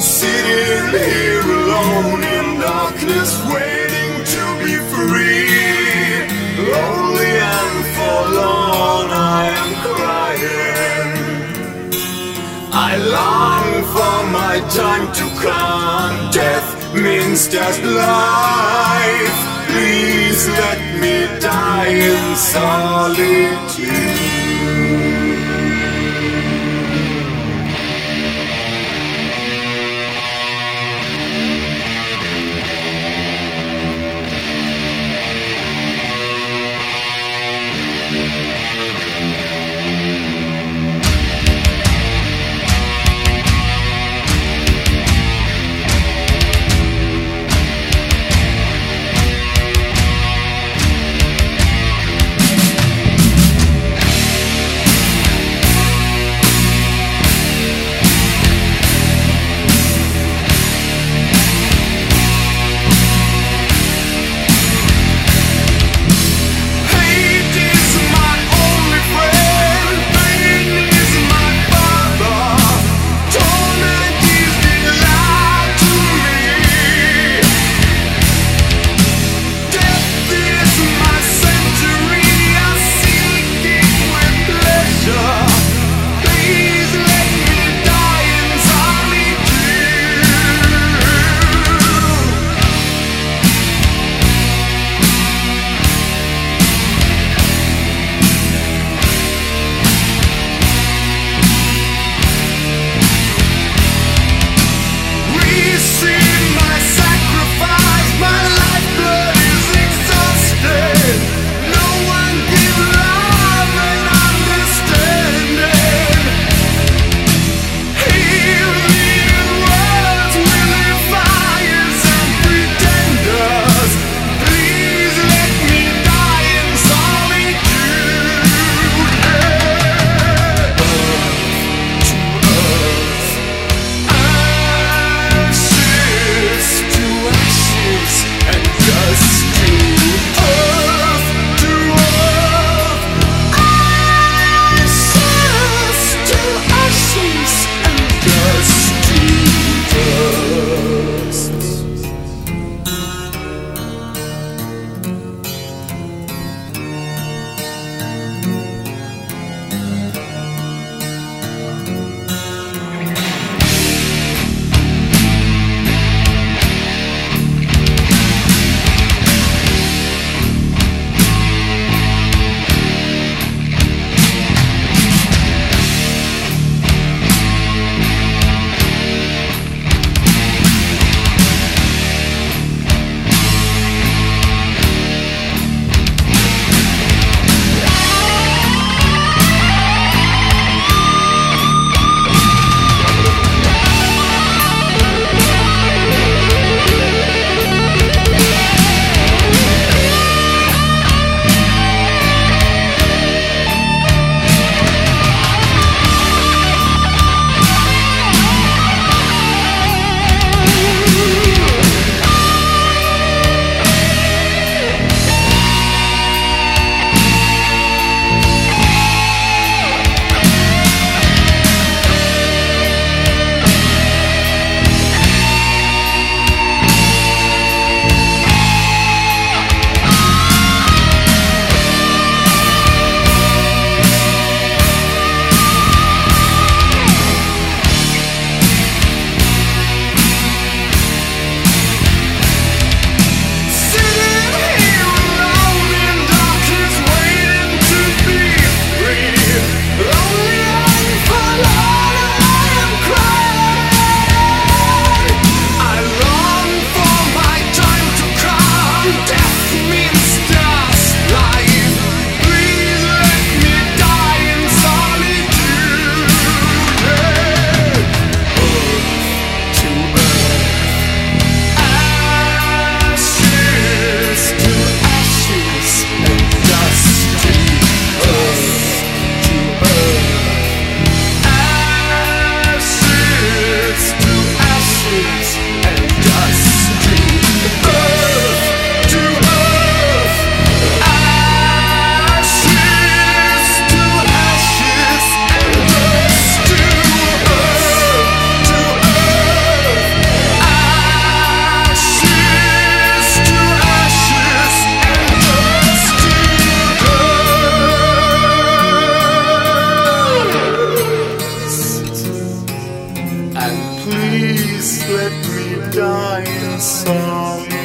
Sitting here alone in darkness waiting to be free. Lonely and forlorn I am crying. I long for my time to come. Death means just love. Please let me die in song.